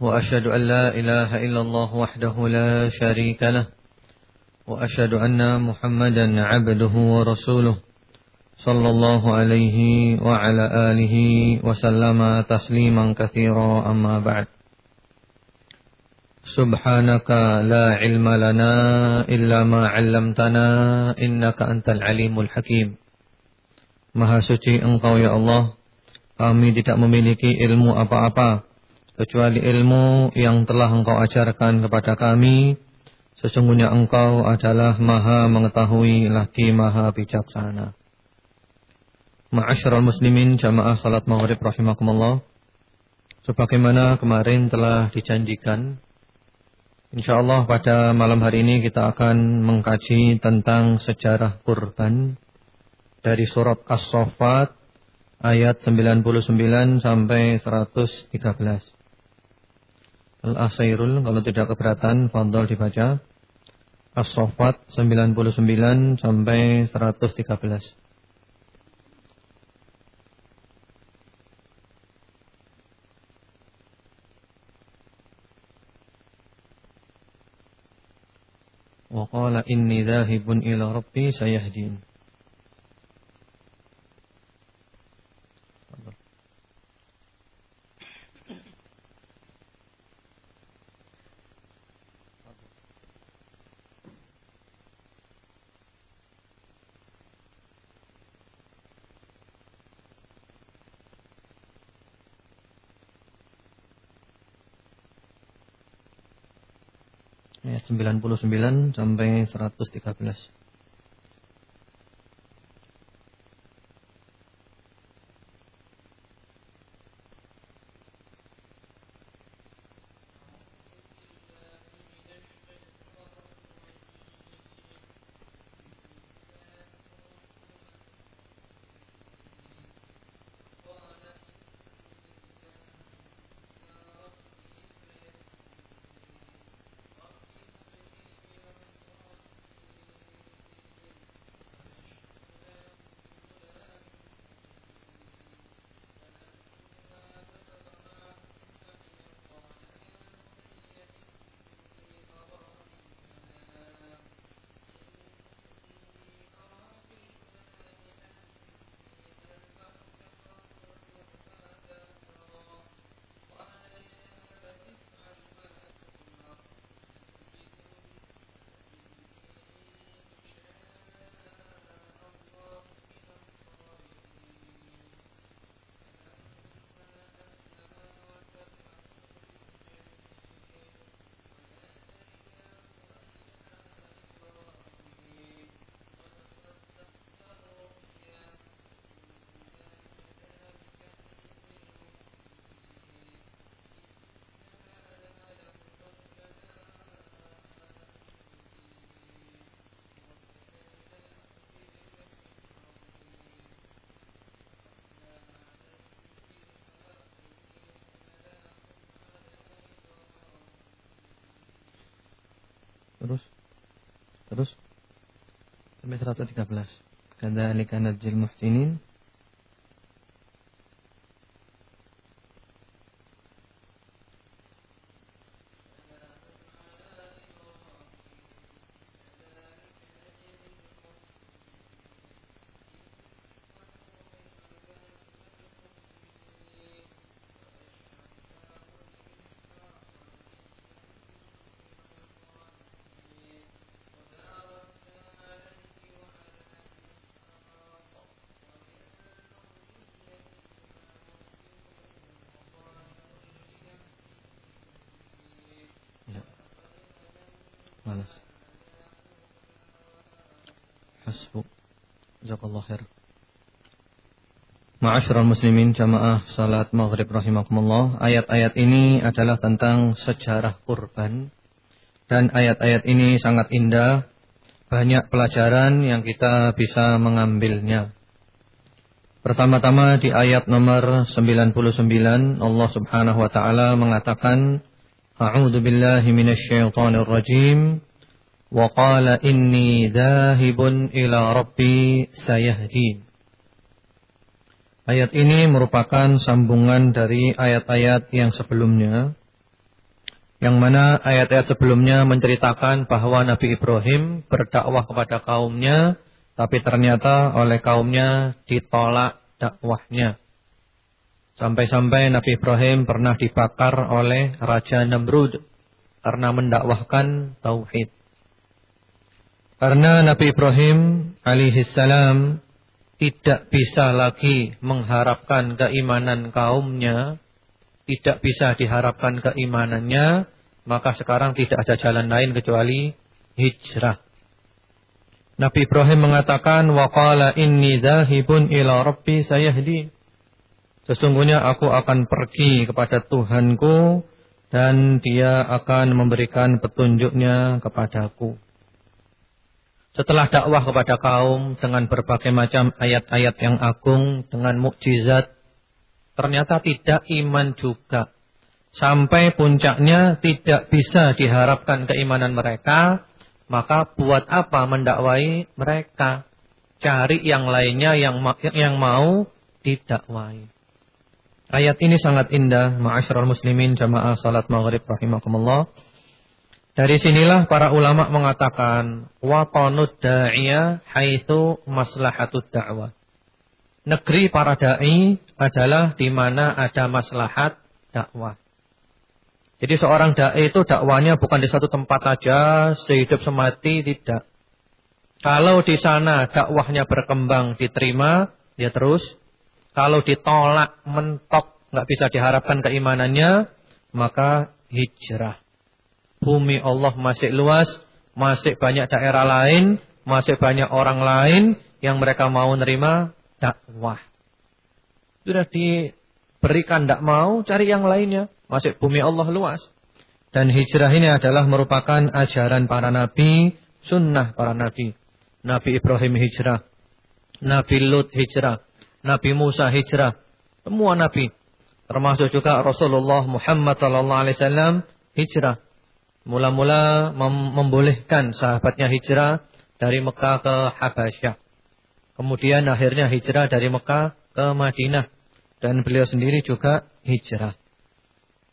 وأشهد أن لا إله إلا الله وحده لا شريك له وأشهد أن محمدا عبده ورسوله صلى الله عليه وعلى آله وسلم تسليما كثيرا أما بعد سبحانك لا علم لنا إلا ما علمتنا إنك أنت العليم الحكيم Maha suci engkau ya Allah Kami tidak memiliki ilmu apa-apa kecuali ilmu yang telah engkau ajarkan kepada kami. Sesungguhnya engkau adalah maha mengetahui lagi maha bijaksana. Ma'asyiral muslimin jamaah salat maghrib rahimakumullah. Sebagaimana kemarin telah dijanjikan. InsyaAllah pada malam hari ini kita akan mengkaji tentang sejarah kurban. Dari surat As-Sofat ayat 99 sampai 113. Al-Asairul kalau tidak keberatan fadhol dibaca. As-Saffat 99 sampai 113. Wa qala inni dhahibun ila rabbi 99 sampai 113. Terus sampai 113. Kadzalika najzil muhsinin Ma'asyiral muslimin jamaah salat maghrib rahimakumullah. Ayat-ayat ini adalah tentang sejarah kurban Dan ayat-ayat ini sangat indah. Banyak pelajaran yang kita bisa mengambilnya. Pertama-tama di ayat nomor 99 Allah Subhanahu wa taala mengatakan A'udzu billahi minasyaitonir rajim wa qala inni dhahibun ila rabbi sayahdin Ayat ini merupakan sambungan dari ayat-ayat yang sebelumnya. Yang mana ayat-ayat sebelumnya menceritakan bahwa Nabi Ibrahim berdakwah kepada kaumnya. Tapi ternyata oleh kaumnya ditolak dakwahnya. Sampai-sampai Nabi Ibrahim pernah dibakar oleh Raja Namrud. Karena mendakwahkan Tauhid. Karena Nabi Ibrahim alaihissalam tidak bisa lagi mengharapkan keimanan kaumnya, tidak bisa diharapkan keimanannya, maka sekarang tidak ada jalan lain kecuali hijrah. Nabi Ibrahim mengatakan, "Waqala inni dahibun ila rabbi sayahdi." Sesungguhnya aku akan pergi kepada Tuhanku dan dia akan memberikan petunjuknya kepadaku. Setelah dakwah kepada kaum dengan berbagai macam ayat-ayat yang agung, dengan mukjizat, ternyata tidak iman juga. Sampai puncaknya tidak bisa diharapkan keimanan mereka, maka buat apa mendakwai mereka? Cari yang lainnya yang yang mau didakwai. Ayat ini sangat indah, ma'asyiral muslimin jamaah salat maghrib rahimakumullah. Dari sinilah para ulama mengatakan waqanud da'iya haitsu maslahatud da'wah. Negeri para dai adalah di mana ada maslahat dakwah. Jadi seorang dai itu dakwanya bukan di satu tempat saja, sehidup semati tidak. Kalau di sana dakwahnya berkembang, diterima, dia terus. Kalau ditolak, mentok, nggak bisa diharapkan keimanannya, maka hijrah bumi Allah masih luas, masih banyak daerah lain, masih banyak orang lain yang mereka mau nerima dakwah. Sudah diberikan tidak mau, cari yang lainnya. Masih bumi Allah luas. Dan hijrah ini adalah merupakan ajaran para nabi, sunnah para nabi. Nabi Ibrahim hijrah, Nabi Lut hijrah, Nabi Musa hijrah, semua nabi. Termasuk juga Rasulullah Muhammad SAW hijrah mula-mula mem membolehkan sahabatnya hijrah dari Mekah ke Habasyah. Kemudian akhirnya hijrah dari Mekah ke Madinah. Dan beliau sendiri juga hijrah.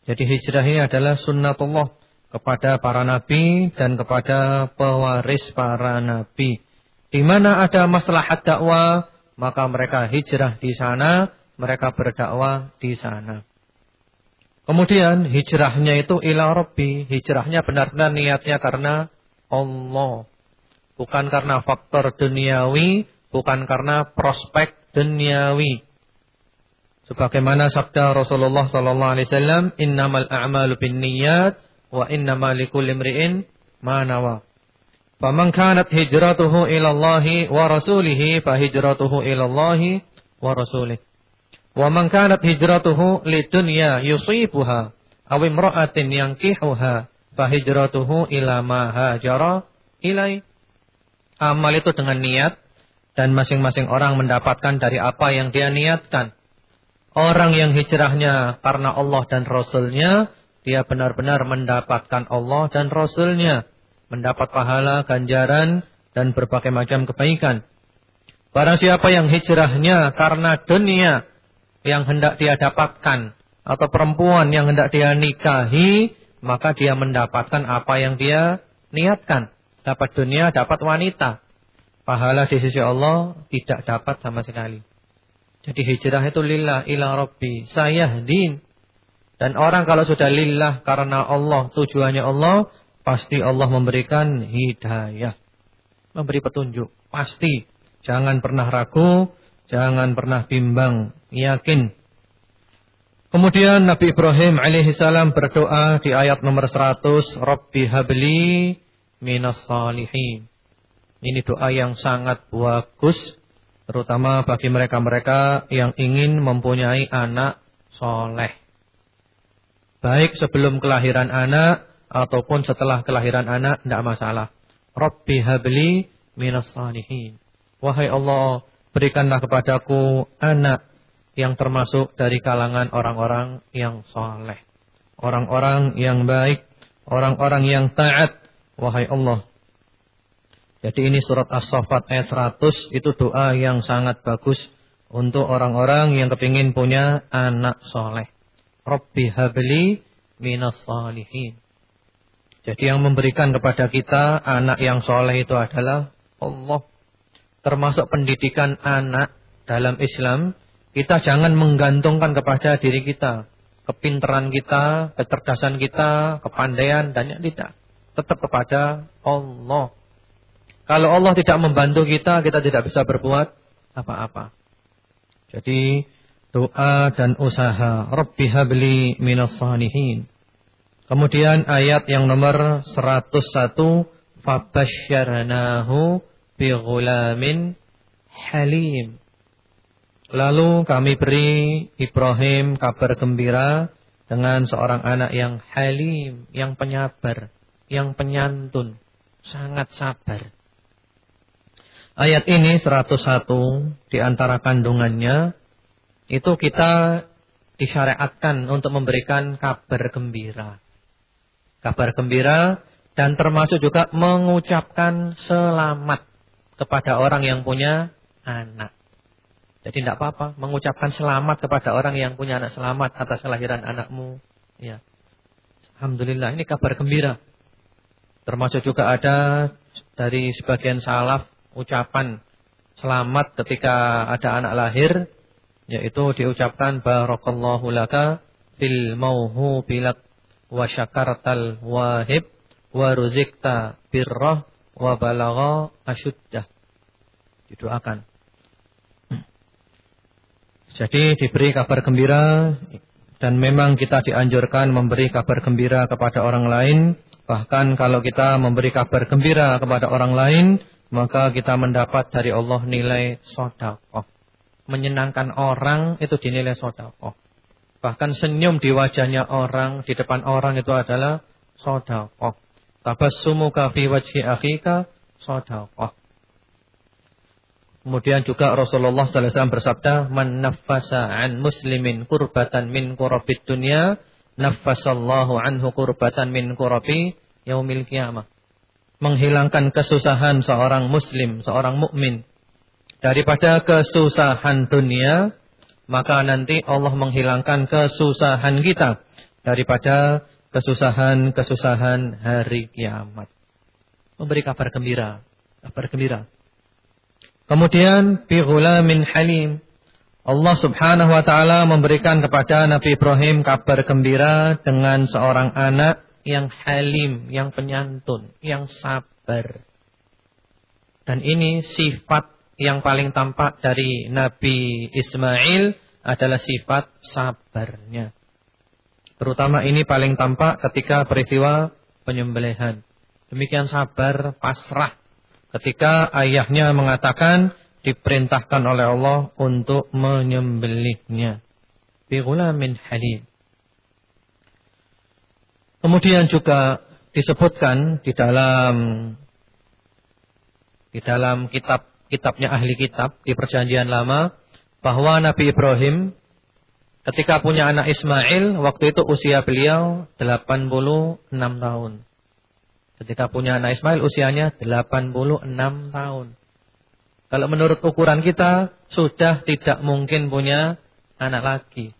Jadi hijrah ini adalah sunnatullah kepada para nabi dan kepada pewaris para nabi. Di mana ada maslahat dakwah, maka mereka hijrah di sana, mereka berdakwah di sana. Kemudian hijrahnya itu ila Rabbi. Hijrahnya benar-benar niatnya karena Allah. Bukan karena faktor duniawi, bukan karena prospek duniawi. Sebagaimana sabda Rasulullah sallallahu alaihi wasallam, "Innamal a'malu binniyat wa innamal likulli imri'in ma nawa." Faman kanat hijratuhu ila Allah wa rasulih fa hijratuhu ila Allah wa rasulih. Wa man kanat hijratuhu lidunya yusibuha aw imra'atin yankihuha fa hijratuhu ila ma hajara ilai. Amal itu dengan niat dan masing-masing orang mendapatkan dari apa yang dia niatkan. Orang yang hijrahnya karena Allah dan Rasulnya, dia benar-benar mendapatkan Allah dan Rasulnya. Mendapat pahala, ganjaran, dan berbagai macam kebaikan. Barang siapa yang hijrahnya karena dunia, yang hendak dia dapatkan atau perempuan yang hendak dia nikahi, maka dia mendapatkan apa yang dia niatkan. Dapat dunia, dapat wanita. Pahala di sisi Allah tidak dapat sama sekali. Jadi hijrah itu lillah ila rabbi sayahdin. Dan orang kalau sudah lillah karena Allah, tujuannya Allah, pasti Allah memberikan hidayah. Memberi petunjuk, pasti. Jangan pernah ragu, Jangan pernah bimbang, yakin. Kemudian Nabi Ibrahim alaihissalam berdoa di ayat nomor 100, Rabbi habli minas salihin. Ini doa yang sangat bagus, terutama bagi mereka-mereka yang ingin mempunyai anak soleh. Baik sebelum kelahiran anak, ataupun setelah kelahiran anak tidak masalah. Rabbi habli minas salihin. Wahai Allah, berikanlah kepadaku anak yang termasuk dari kalangan orang-orang yang soleh. Orang-orang yang baik, orang-orang yang taat. Wahai Allah. Jadi ini surat As-Safat ayat 100 itu doa yang sangat bagus untuk orang-orang yang kepingin punya anak soleh. Rabbi habli minas salihin. Jadi yang memberikan kepada kita anak yang soleh itu adalah Allah. Termasuk pendidikan anak dalam Islam kita jangan menggantungkan kepada diri kita. Kepinteran kita, kecerdasan kita, kepandaian, dan yang tidak. Tetap kepada Allah. Kalau Allah tidak membantu kita, kita tidak bisa berbuat apa-apa. Jadi doa dan usaha. Rabbi habli minas salihin. Kemudian ayat yang nomor 101. Fabasyarnahu bi ghulamin halim. Lalu kami beri Ibrahim kabar gembira dengan seorang anak yang halim, yang penyabar, yang penyantun, sangat sabar. Ayat ini 101 di antara kandungannya itu kita disyariatkan untuk memberikan kabar gembira. Kabar gembira dan termasuk juga mengucapkan selamat kepada orang yang punya anak. Jadi tidak apa-apa mengucapkan selamat kepada orang yang punya anak selamat atas kelahiran anakmu. Ya. Alhamdulillah ini kabar gembira. Termasuk juga ada dari sebagian salaf ucapan selamat ketika ada anak lahir yaitu diucapkan barakallahu laka fil mauhu bilak wa syakartal wahib wa ruzikta birrah wa balagha asyuddah. Didoakan. Jadi diberi kabar gembira dan memang kita dianjurkan memberi kabar gembira kepada orang lain. Bahkan kalau kita memberi kabar gembira kepada orang lain, maka kita mendapat dari Allah nilai sodakoh. Menyenangkan orang itu dinilai sodakoh. Bahkan senyum di wajahnya orang, di depan orang itu adalah sodakoh. Tabassumuka fi wajhi akhika sodakoh. Kemudian juga Rasulullah SAW bersabda, "Man nafasa an muslimin kurbatan min kurabid dunya, nafasallahu anhu kurbatan min kurabi yaumil qiyamah." Menghilangkan kesusahan seorang muslim, seorang mukmin daripada kesusahan dunia, maka nanti Allah menghilangkan kesusahan kita daripada kesusahan-kesusahan hari kiamat. Memberi kabar gembira, kabar gembira. Kemudian bi ghulamin halim. Allah Subhanahu wa taala memberikan kepada Nabi Ibrahim kabar gembira dengan seorang anak yang halim, yang penyantun, yang sabar. Dan ini sifat yang paling tampak dari Nabi Ismail adalah sifat sabarnya. Terutama ini paling tampak ketika peristiwa penyembelihan. Demikian sabar, pasrah ketika ayahnya mengatakan diperintahkan oleh Allah untuk menyembelihnya. Bi ghulamin halim. Kemudian juga disebutkan di dalam di dalam kitab kitabnya ahli kitab di perjanjian lama bahwa Nabi Ibrahim ketika punya anak Ismail waktu itu usia beliau 86 tahun. Ketika punya anak Ismail usianya 86 tahun. Kalau menurut ukuran kita sudah tidak mungkin punya anak lagi.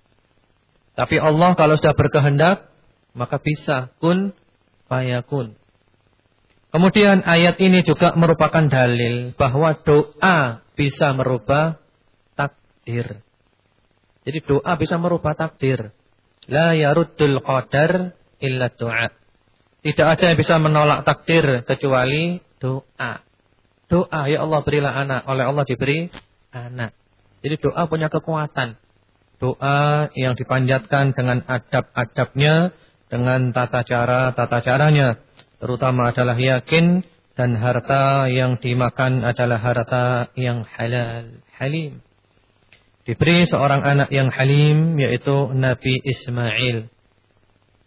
Tapi Allah kalau sudah berkehendak maka bisa kun fayakun. Kemudian ayat ini juga merupakan dalil bahwa doa bisa merubah takdir. Jadi doa bisa merubah takdir. La yaruddul qadar illa doa. Tidak ada yang bisa menolak takdir kecuali doa. Doa, ya Allah berilah anak. Oleh Allah diberi anak. Jadi doa punya kekuatan. Doa yang dipanjatkan dengan adab-adabnya, dengan tata cara-tata caranya. Terutama adalah yakin dan harta yang dimakan adalah harta yang halal, halim. Diberi seorang anak yang halim yaitu Nabi Ismail.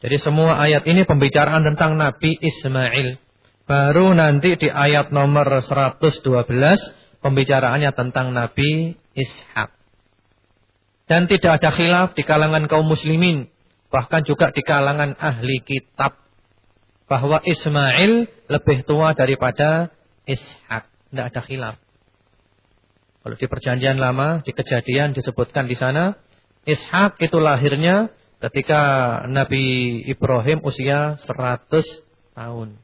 Jadi semua ayat ini pembicaraan tentang Nabi Ismail. Baru nanti di ayat nomor 112 pembicaraannya tentang Nabi Ishak. Dan tidak ada khilaf di kalangan kaum muslimin. Bahkan juga di kalangan ahli kitab. Bahwa Ismail lebih tua daripada Ishak. Tidak ada khilaf. Kalau di perjanjian lama, di kejadian disebutkan di sana. Ishak itu lahirnya ketika Nabi Ibrahim usia 100 tahun.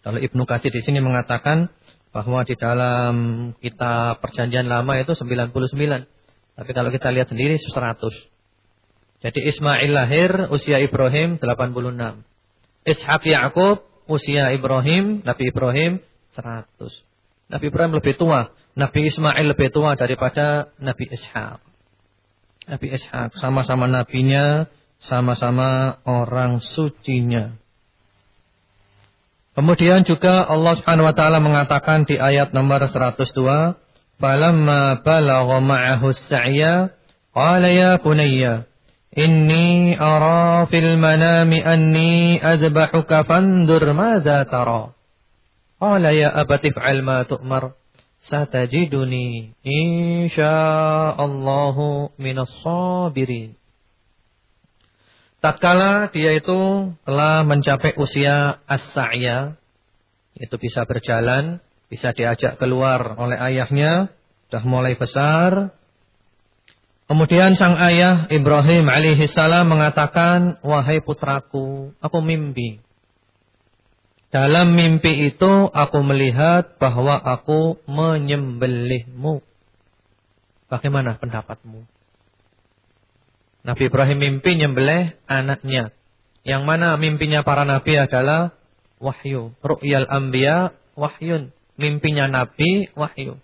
Kalau Ibnu Katsir di sini mengatakan bahwa di dalam kita perjanjian lama itu 99. Tapi kalau kita lihat sendiri 100. Jadi Ismail lahir usia Ibrahim 86. Ishak Yakub usia Ibrahim, Nabi Ibrahim 100. Nabi Ibrahim lebih tua. Nabi Ismail lebih tua daripada Nabi Ishak. Nabi Ishak sama-sama nabinya, sama-sama orang sucinya. Kemudian juga Allah Subhanahu wa taala mengatakan di ayat nomor 102, "Falamma balagha ma'ahu as-sa'ya, qala ya bunayya, inni ara fil manami anni azbahuka fandur madza tara." Qala ya abati fa'al ma tu'mar. Satajiduni insyaallahu minas sabirin. Tatkala dia itu telah mencapai usia as-sa'ya, itu bisa berjalan, bisa diajak keluar oleh ayahnya, sudah mulai besar. Kemudian sang ayah Ibrahim alaihi salam mengatakan, "Wahai putraku, aku mimpi." Dalam mimpi itu aku melihat bahwa aku menyembelihmu. Bagaimana pendapatmu? Nabi Ibrahim mimpi nyembelih anaknya. Yang mana mimpinya para nabi adalah wahyu. Ru'yal anbiya wahyun. Mimpinya nabi wahyu.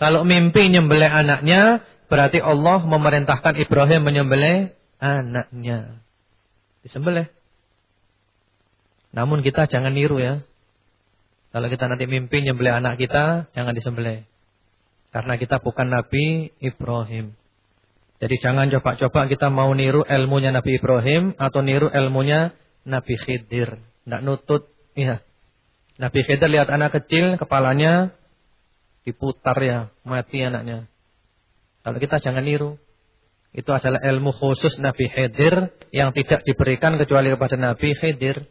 Kalau mimpi nyembelih anaknya, berarti Allah memerintahkan Ibrahim menyembelih anaknya. Disembelih. Namun kita jangan niru ya. Kalau kita nanti mimpi nyembelih anak kita, jangan disembelih. Karena kita bukan Nabi Ibrahim. Jadi jangan coba-coba kita mau niru ilmunya Nabi Ibrahim atau niru ilmunya Nabi Khidir. Tidak nutut. Ya. Nabi Khidir lihat anak kecil, kepalanya diputar ya, mati anaknya. Kalau kita jangan niru. Itu adalah ilmu khusus Nabi Khidir yang tidak diberikan kecuali kepada Nabi Khidir.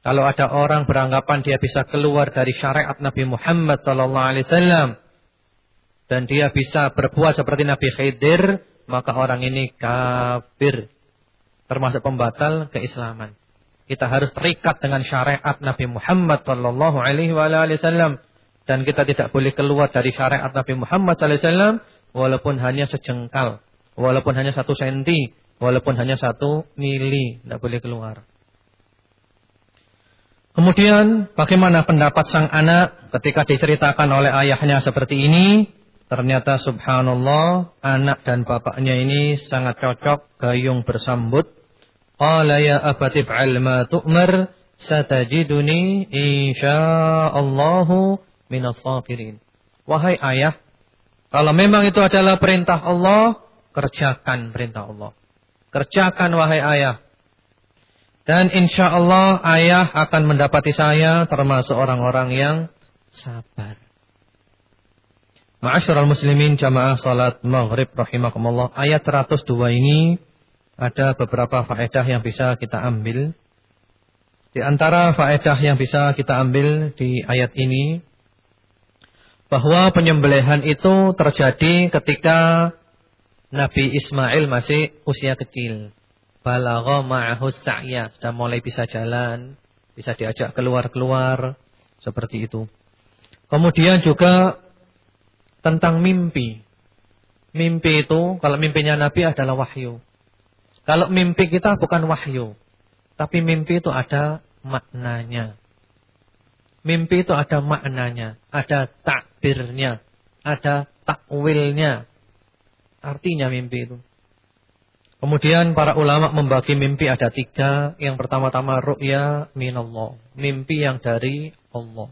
Kalau ada orang beranggapan dia bisa keluar dari syariat Nabi Muhammad sallallahu alaihi wasallam dan dia bisa berbuat seperti Nabi Khidir, maka orang ini kafir. Termasuk pembatal keislaman. Kita harus terikat dengan syariat Nabi Muhammad sallallahu alaihi wasallam dan kita tidak boleh keluar dari syariat Nabi Muhammad sallallahu alaihi wasallam walaupun hanya sejengkal, walaupun hanya satu senti, walaupun hanya satu mili, tidak boleh keluar. Kemudian bagaimana pendapat sang anak ketika diceritakan oleh ayahnya seperti ini? Ternyata subhanallah anak dan bapaknya ini sangat cocok gayung bersambut. Qala ya abati fa'al ma tu'mar satajiduni insyaallahu minas sabirin. Wahai ayah, kalau memang itu adalah perintah Allah, kerjakan perintah Allah. Kerjakan wahai ayah dan insya Allah ayah akan mendapati saya termasuk orang-orang yang sabar. Ma'asyiral muslimin jamaah salat maghrib rahimakumullah. Ayat 102 ini ada beberapa faedah yang bisa kita ambil. Di antara faedah yang bisa kita ambil di ayat ini bahwa penyembelihan itu terjadi ketika Nabi Ismail masih usia kecil balagha ma'ahu sa'ya, sudah mulai bisa jalan, bisa diajak keluar-keluar, seperti itu. Kemudian juga tentang mimpi. Mimpi itu, kalau mimpinya Nabi adalah wahyu. Kalau mimpi kita bukan wahyu, tapi mimpi itu ada maknanya. Mimpi itu ada maknanya, ada takbirnya, ada takwilnya. Artinya mimpi itu. Kemudian para ulama membagi mimpi ada tiga. Yang pertama-tama ru'ya minallah. Mimpi yang dari Allah.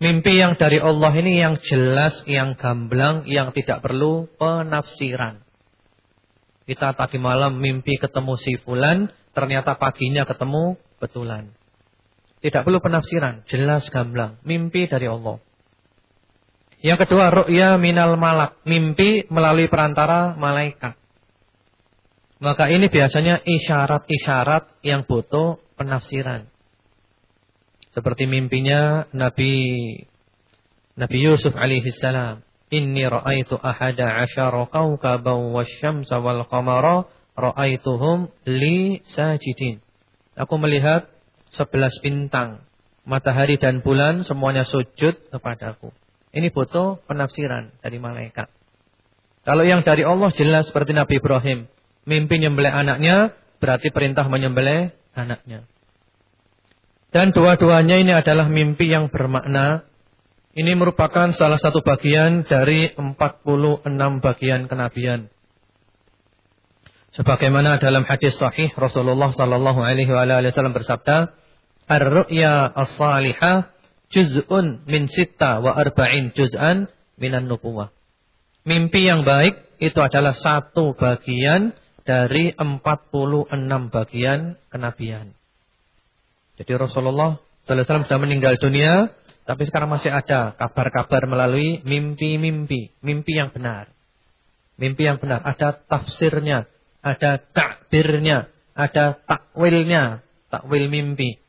Mimpi yang dari Allah ini yang jelas, yang gamblang, yang tidak perlu penafsiran. Kita tadi malam mimpi ketemu si fulan, ternyata paginya ketemu betulan. Tidak perlu penafsiran, jelas gamblang, mimpi dari Allah. Yang kedua, ru'ya minal malak, mimpi melalui perantara malaikat. Maka ini biasanya isyarat-isyarat yang butuh penafsiran. Seperti mimpinya Nabi Nabi Yusuf alaihi salam. Inni ra'aitu ahada asyara kawkaban wasyamsa wal qamara ra'aituhum li sajidin. Aku melihat sebelas bintang, matahari dan bulan semuanya sujud kepadaku. Ini butuh penafsiran dari malaikat. Kalau yang dari Allah jelas seperti Nabi Ibrahim. Mimpi nyembelih anaknya berarti perintah menyembelih anaknya. Dan dua-duanya ini adalah mimpi yang bermakna. Ini merupakan salah satu bagian dari 46 bagian kenabian. Sebagaimana dalam hadis sahih Rasulullah sallallahu alaihi wasallam bersabda, "Ar-ru'ya as-salihah juz'un min sitta wa arba'in juz'an minan nubuwah." Mimpi yang baik itu adalah satu bagian dari 46 bagian kenabian. Jadi Rasulullah sallallahu alaihi wasallam sudah meninggal dunia, tapi sekarang masih ada kabar-kabar melalui mimpi-mimpi, mimpi yang benar. Mimpi yang benar, ada tafsirnya, ada takbirnya, ada takwilnya, takwil mimpi.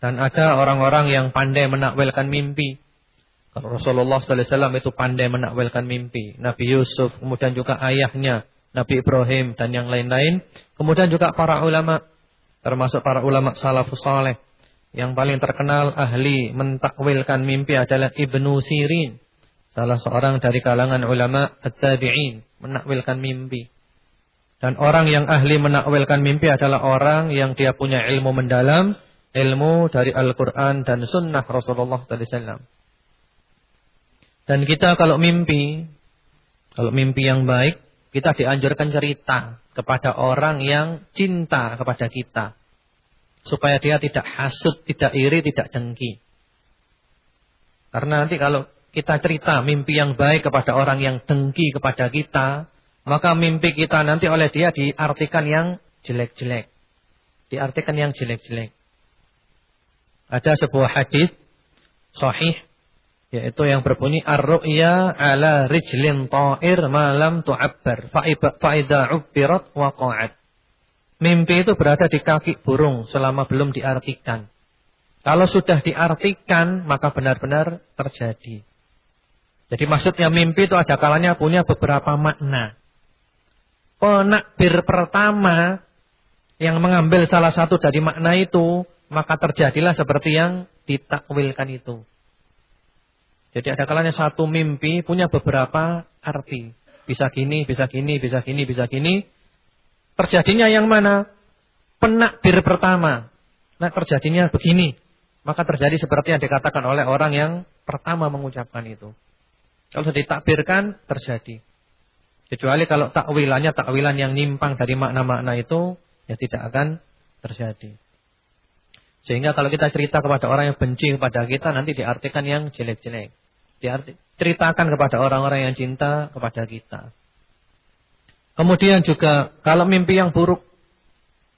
Dan ada orang-orang yang pandai menakwilkan mimpi. Kalau Rasulullah sallallahu alaihi wasallam itu pandai menakwilkan mimpi. Nabi Yusuf, kemudian juga ayahnya, Nabi Ibrahim dan yang lain-lain. Kemudian juga para ulama, termasuk para ulama salafus saleh. Yang paling terkenal ahli mentakwilkan mimpi adalah Ibnu Sirin. Salah seorang dari kalangan ulama at-tabi'in. Menakwilkan mimpi. Dan orang yang ahli menakwilkan mimpi adalah orang yang dia punya ilmu mendalam. Ilmu dari Al-Quran dan Sunnah Rasulullah SAW. Dan kita kalau mimpi, kalau mimpi yang baik, kita dianjurkan cerita kepada orang yang cinta kepada kita. Supaya dia tidak hasut, tidak iri, tidak dengki. Karena nanti kalau kita cerita mimpi yang baik kepada orang yang dengki kepada kita, maka mimpi kita nanti oleh dia diartikan yang jelek-jelek. Diartikan yang jelek-jelek. Ada sebuah hadis sahih yaitu yang berbunyi ar-ru'ya ala rijlin ta'ir malam tu'abbar fa'idha ubbirat waqa'at. Mimpi itu berada di kaki burung selama belum diartikan. Kalau sudah diartikan maka benar-benar terjadi. Jadi maksudnya mimpi itu ada kalanya punya beberapa makna. Penakbir pertama yang mengambil salah satu dari makna itu maka terjadilah seperti yang ditakwilkan itu. Jadi ada kalanya satu mimpi punya beberapa arti. Bisa gini, bisa gini, bisa gini, bisa gini. Terjadinya yang mana? Penakbir pertama. Nah terjadinya begini. Maka terjadi seperti yang dikatakan oleh orang yang pertama mengucapkan itu. Kalau sudah ditakbirkan, terjadi. Kecuali kalau takwilannya takwilan yang nyimpang dari makna-makna itu, ya tidak akan terjadi. Sehingga kalau kita cerita kepada orang yang benci kepada kita, nanti diartikan yang jelek-jelek diceritakan kepada orang-orang yang cinta kepada kita. Kemudian juga kalau mimpi yang buruk,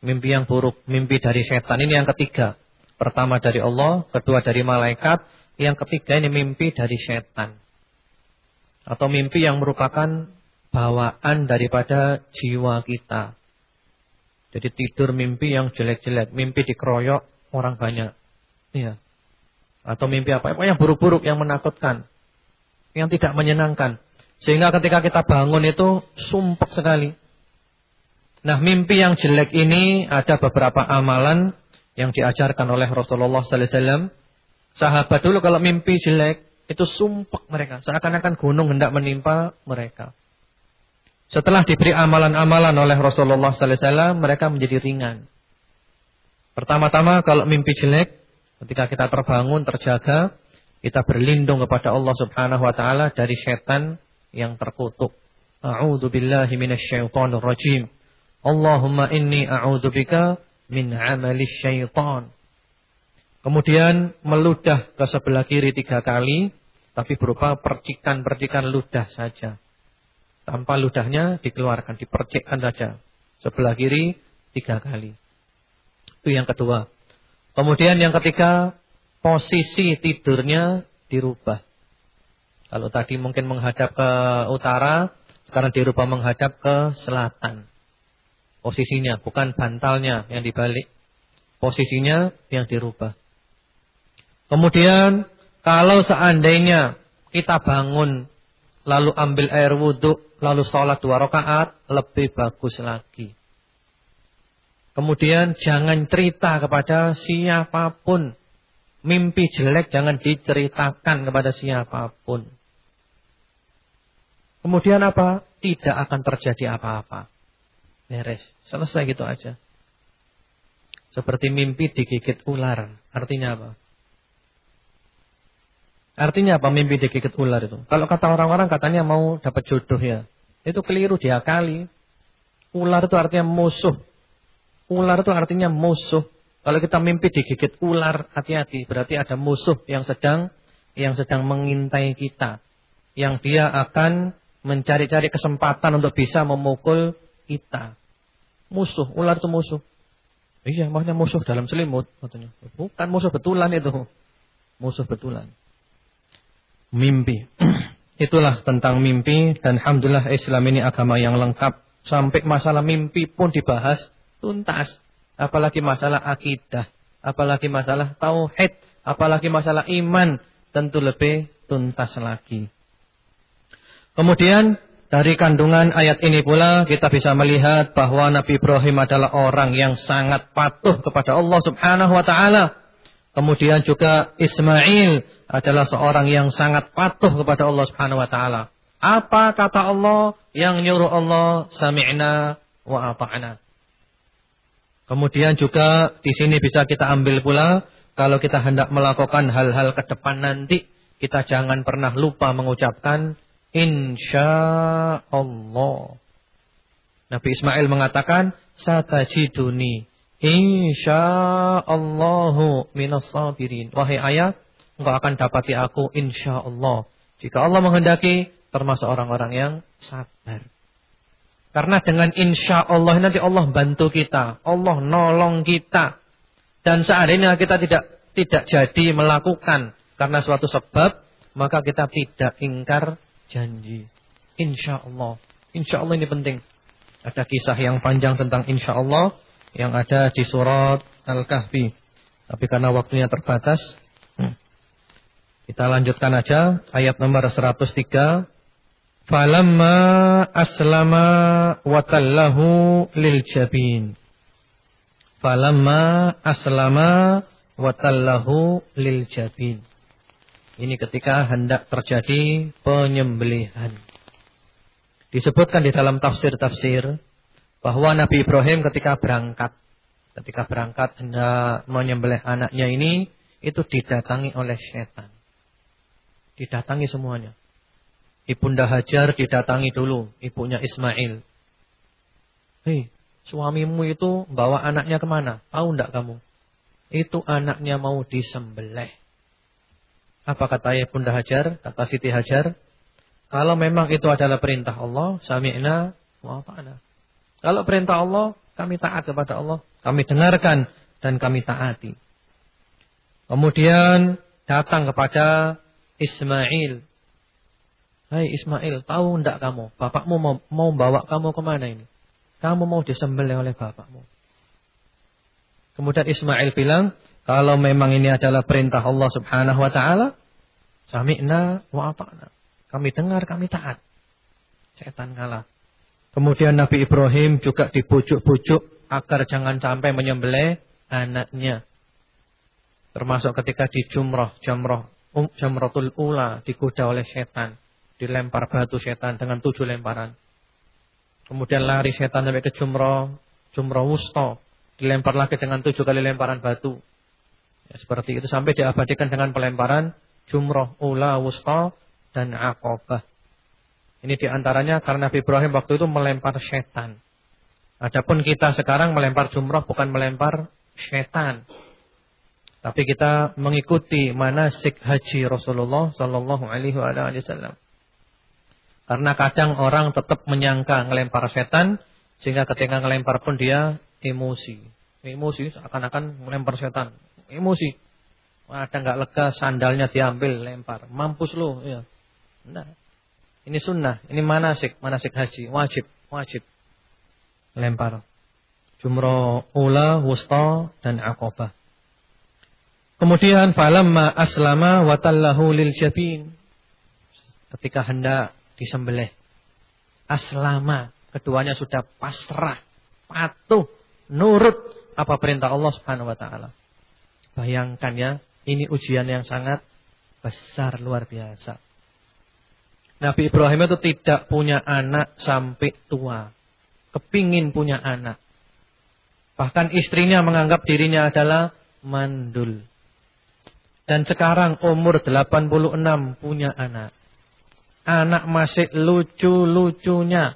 mimpi yang buruk, mimpi dari setan ini yang ketiga. Pertama dari Allah, kedua dari malaikat, yang ketiga ini mimpi dari setan. Atau mimpi yang merupakan bawaan daripada jiwa kita. Jadi tidur mimpi yang jelek-jelek, mimpi dikeroyok orang banyak. Iya. Atau mimpi apa? Yang buruk-buruk yang menakutkan yang tidak menyenangkan. Sehingga ketika kita bangun itu sumpek sekali. Nah mimpi yang jelek ini ada beberapa amalan yang diajarkan oleh Rasulullah Sallallahu Alaihi Wasallam. Sahabat dulu kalau mimpi jelek itu sumpek mereka. Seakan-akan gunung hendak menimpa mereka. Setelah diberi amalan-amalan oleh Rasulullah Sallallahu Alaihi Wasallam, mereka menjadi ringan. Pertama-tama kalau mimpi jelek, ketika kita terbangun, terjaga, kita berlindung kepada Allah Subhanahu wa taala dari setan yang terkutuk. A'udzu billahi minasyaitonir rajim. Allahumma inni a'udzu bika min 'amalis syaitan. Kemudian meludah ke sebelah kiri tiga kali, tapi berupa percikan-percikan ludah saja. Tanpa ludahnya dikeluarkan, dipercikkan saja. Sebelah kiri tiga kali. Itu yang kedua. Kemudian yang ketiga, posisi tidurnya dirubah. Kalau tadi mungkin menghadap ke utara, sekarang dirubah menghadap ke selatan. Posisinya, bukan bantalnya yang dibalik. Posisinya yang dirubah. Kemudian, kalau seandainya kita bangun, lalu ambil air wudhu, lalu sholat dua rakaat, lebih bagus lagi. Kemudian jangan cerita kepada siapa pun. Mimpi jelek jangan diceritakan kepada siapa pun. Kemudian apa? Tidak akan terjadi apa-apa. Beres. Selesai gitu aja. Seperti mimpi digigit ular. Artinya apa? Artinya apa mimpi digigit ular itu? Kalau kata orang-orang katanya mau dapat jodoh ya. Itu keliru diakali. Ular itu artinya musuh. Ular itu artinya musuh. Kalau kita mimpi digigit ular, hati-hati. Berarti ada musuh yang sedang yang sedang mengintai kita. Yang dia akan mencari-cari kesempatan untuk bisa memukul kita. Musuh, ular itu musuh. Iya, maksudnya musuh dalam selimut. Bukan musuh betulan itu. Musuh betulan mimpi. Itulah tentang mimpi dan alhamdulillah Islam ini agama yang lengkap. Sampai masalah mimpi pun dibahas tuntas. Apalagi masalah akidah, apalagi masalah tauhid, apalagi masalah iman, tentu lebih tuntas lagi. Kemudian dari kandungan ayat ini pula kita bisa melihat bahwa Nabi Ibrahim adalah orang yang sangat patuh kepada Allah Subhanahu wa taala. Kemudian juga Ismail adalah seorang yang sangat patuh kepada Allah Subhanahu wa taala. Apa kata Allah yang nyuruh Allah sami'na wa ata'na. Kemudian juga di sini bisa kita ambil pula kalau kita hendak melakukan hal-hal ke depan nanti kita jangan pernah lupa mengucapkan insya Allah. Nabi Ismail mengatakan satajiduni insya Allahu minas sabirin. Wahai ayah, engkau akan dapati aku insya Allah. Jika Allah menghendaki, termasuk orang-orang yang sabar. Karena dengan insya Allah nanti Allah bantu kita, Allah nolong kita. Dan seandainya kita tidak tidak jadi melakukan karena suatu sebab, maka kita tidak ingkar janji. Insya Allah. Insya Allah ini penting. Ada kisah yang panjang tentang insya Allah yang ada di surat Al-Kahfi. Tapi karena waktunya terbatas, kita lanjutkan aja ayat nomor 103. Falamma aslama watallahu lil jabin. Falamma aslama watallahu lil jabin. Ini ketika hendak terjadi penyembelihan. Disebutkan di dalam tafsir-tafsir bahwa Nabi Ibrahim ketika berangkat, ketika berangkat hendak menyembelih anaknya ini itu didatangi oleh setan. Didatangi semuanya. Ibunda Hajar didatangi dulu, ibunya Ismail. Hei, suamimu itu bawa anaknya ke mana? Tahu enggak kamu? Itu anaknya mau disembelih. Apa kata Ibunda Hajar? Kata Siti Hajar, kalau memang itu adalah perintah Allah, sami'na wa. Kalau perintah Allah, kami taat kepada Allah, kami dengarkan dan kami taati. Kemudian datang kepada Ismail. Hai Ismail, tahu enggak kamu? Bapakmu mau, mau bawa kamu ke mana ini? Kamu mau disembelih oleh bapakmu. Kemudian Ismail bilang, kalau memang ini adalah perintah Allah subhanahu wa ta'ala, sami'na wa. Kami dengar, kami taat. Setan kalah. Kemudian Nabi Ibrahim juga dibujuk-bujuk agar jangan sampai menyembelih anaknya. Termasuk ketika di jumrah, jamrah Um, Jamratul Ula digoda oleh setan. Dilempar batu setan dengan tujuh lemparan. Kemudian lari setan sampai ke Jumrah. Jumrah Wusto. Dilempar lagi dengan tujuh kali lemparan batu. Ya, seperti itu sampai diabadikan dengan pelemparan Jumrah Ula Wusto dan Aqobah. Ini di antaranya karena Nabi Ibrahim waktu itu melempar setan. Adapun kita sekarang melempar jumrah bukan melempar setan. Tapi kita mengikuti manasik haji Rasulullah sallallahu alaihi wasallam. Karena kadang orang tetap menyangka ngelempar setan sehingga ketika ngelempar pun dia emosi. Emosi seakan-akan melempar setan. Emosi. Ada nggak lega sandalnya diambil lempar. Mampus lo ya. Nah. Ini sunnah, ini manasik, manasik haji, wajib, wajib. Lempar. Jumroh ula, wusta dan aqabah. Kemudian falamma aslama watallahu lil jabin. Ketika hendak disembelih. Aslama, keduanya sudah pasrah, patuh, nurut apa perintah Allah Subhanahu wa taala. Bayangkan ya, ini ujian yang sangat besar luar biasa. Nabi Ibrahim itu tidak punya anak sampai tua. Kepingin punya anak. Bahkan istrinya menganggap dirinya adalah mandul. Dan sekarang umur 86 punya anak. Anak masih lucu-lucunya.